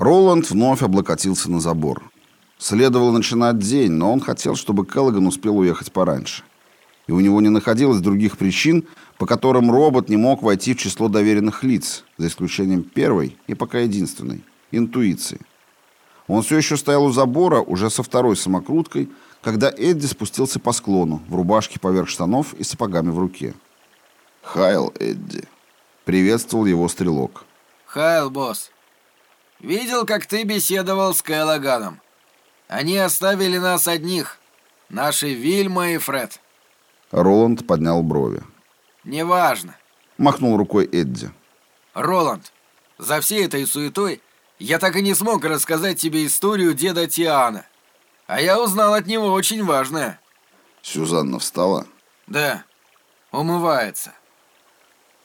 Роланд вновь облокотился на забор. Следовало начинать день, но он хотел, чтобы Келлоган успел уехать пораньше. И у него не находилось других причин, по которым робот не мог войти в число доверенных лиц, за исключением первой и пока единственной – интуиции. Он все еще стоял у забора, уже со второй самокруткой, когда Эдди спустился по склону, в рубашке поверх штанов и сапогами в руке. «Хайл, Эдди!» — приветствовал его стрелок. «Хайл, босс. Видел, как ты беседовал с Кэллаганом. Они оставили нас одних. Наши Вильма и Фред». Роланд поднял брови. «Неважно», — махнул рукой Эдди. «Роланд, за всей этой суетой я так и не смог рассказать тебе историю деда Тиана. А я узнал от него очень важное». Сюзанна встала? «Да. Умывается.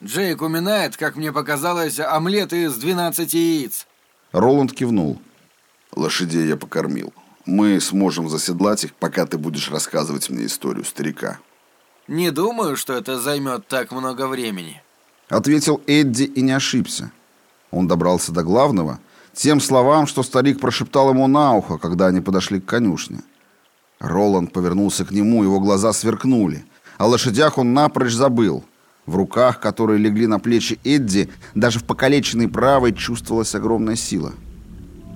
Джейк уминает, как мне показалось, омлет из 12 яиц». Роланд кивнул. «Лошадей я покормил. Мы сможем заседлать их, пока ты будешь рассказывать мне историю старика». «Не думаю, что это займет так много времени», — ответил Эдди и не ошибся. Он добрался до главного, тем словам, что старик прошептал ему на ухо, когда они подошли к конюшне. Роланд повернулся к нему, его глаза сверкнули. О лошадях он напрочь забыл. В руках, которые легли на плечи Эдди, даже в покалеченной правой чувствовалась огромная сила.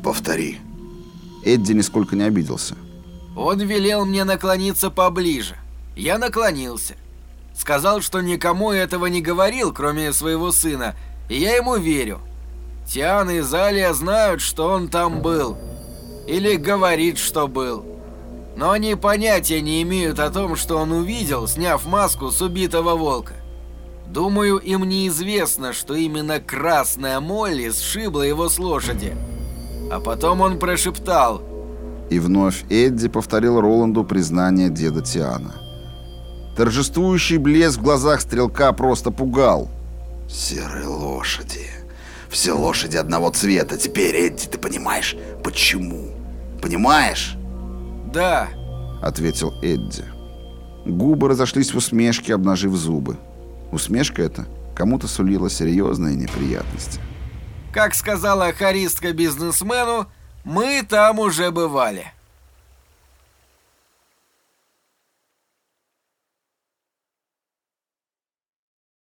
«Повтори». Эдди нисколько не обиделся. «Он велел мне наклониться поближе. Я наклонился. Сказал, что никому этого не говорил, кроме своего сына, и я ему верю. Тиан и Залия знают, что он там был. Или говорит, что был. Но они понятия не имеют о том, что он увидел, сняв маску с убитого волка. Думаю, им неизвестно, что именно красная Молли сшибла его с лошади. А потом он прошептал. И вновь Эдди повторил Роланду признание деда Тиана. Торжествующий блеск в глазах стрелка просто пугал. «Серые лошади», все лошади одного цвета. Теперь, Эдди, ты понимаешь, почему? Понимаешь? Да, ответил Эдди. Губы разошлись в усмешке, обнажив зубы. Усмешка эта кому-то сулила серьезные неприятности. Как сказала харистка бизнесмену, мы там уже бывали.